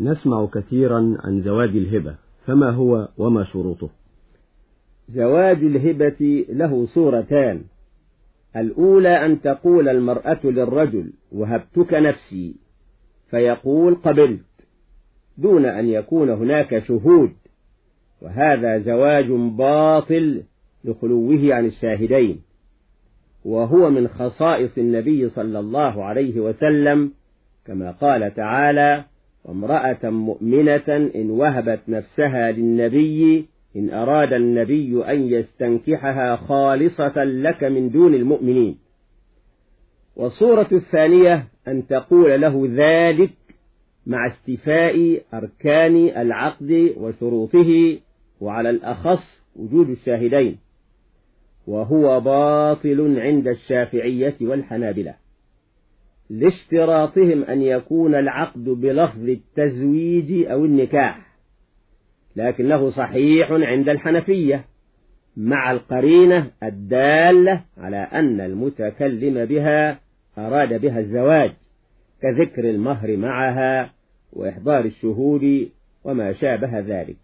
نسمع كثيرا عن زواج الهبة فما هو وما شروطه؟ زواج الهبة له صورتان. الأولى أن تقول المرأة للرجل وهبتك نفسي. فيقول قبلت. دون أن يكون هناك شهود. وهذا زواج باطل لخلوه عن الشاهدين. وهو من خصائص النبي صلى الله عليه وسلم كما قال تعالى وامرأة مؤمنة إن وهبت نفسها للنبي إن أراد النبي أن يستنكحها خالصة لك من دون المؤمنين. والصورة الثانية أن تقول له ذلك مع استيفاء أركان العقد وشروطه وعلى الأخص وجود الشاهدين وهو باطل عند الشافعية والحنابلة. لاشتراطهم أن يكون العقد بلفظ التزويج أو النكاح. لكنه صحيح عند الحنفية مع القرينة الدالة على أن المتكلم بها أراد بها الزواج كذكر المهر معها وإحضار الشهود وما شابه ذلك.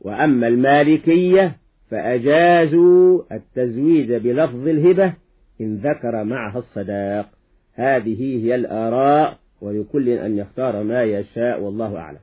وأما المالكية فأجازوا التزويج بلفظ الهبة إن ذكر معها الصداق. هذه هي الآراء ولكل أن يختار ما يشاء والله أعلم.